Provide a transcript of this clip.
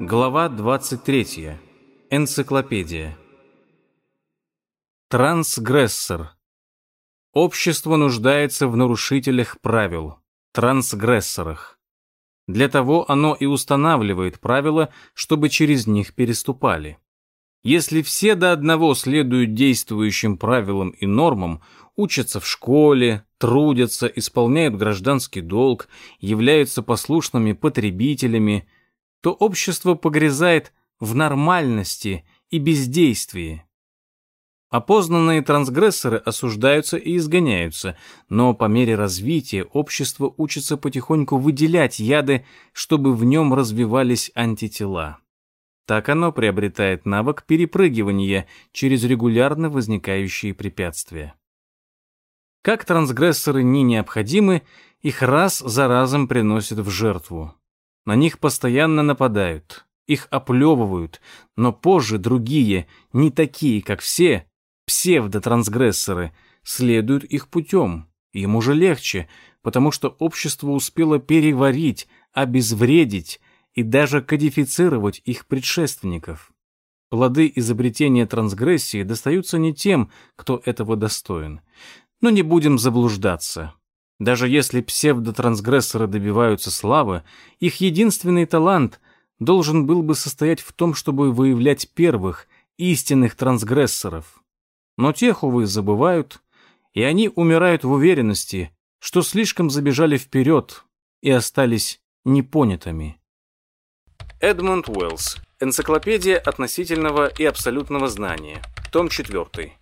Глава 23. Энциклопедия. Трансгрессор. Общество нуждается в нарушителях правил, трансгрессорах. Для того оно и устанавливает правила, чтобы через них переступали. Если все до одного следуют действующим правилам и нормам, учатся в школе, трудятся, исполняют гражданский долг, являются послушными потребителями, то общество погрязает в нормальности и бездействии. Опознанные трансгрессоры осуждаются и изгоняются, но по мере развития общество учится потихоньку выделять яды, чтобы в нем развивались антитела. Так оно приобретает навык перепрыгивания через регулярно возникающие препятствия. Как трансгрессоры не необходимы, их раз за разом приносят в жертву. На них постоянно нападают, их оплевывают, но позже другие, не такие, как все, псевдотрансгрессоры, следуют их путем. Им уже легче, потому что общество успело переварить, обезвредить и даже кодифицировать их предшественников. Плоды изобретения трансгрессии достаются не тем, кто этого достоин. Но не будем заблуждаться. Даже если псевдотрансгрессоры добиваются славы, их единственный талант должен был бы состоять в том, чтобы выявлять первых, истинных трансгрессоров. Но тех, увы, забывают, и они умирают в уверенности, что слишком забежали вперед и остались непонятыми. Эдмунд Уэллс. Энциклопедия относительного и абсолютного знания. Том 4.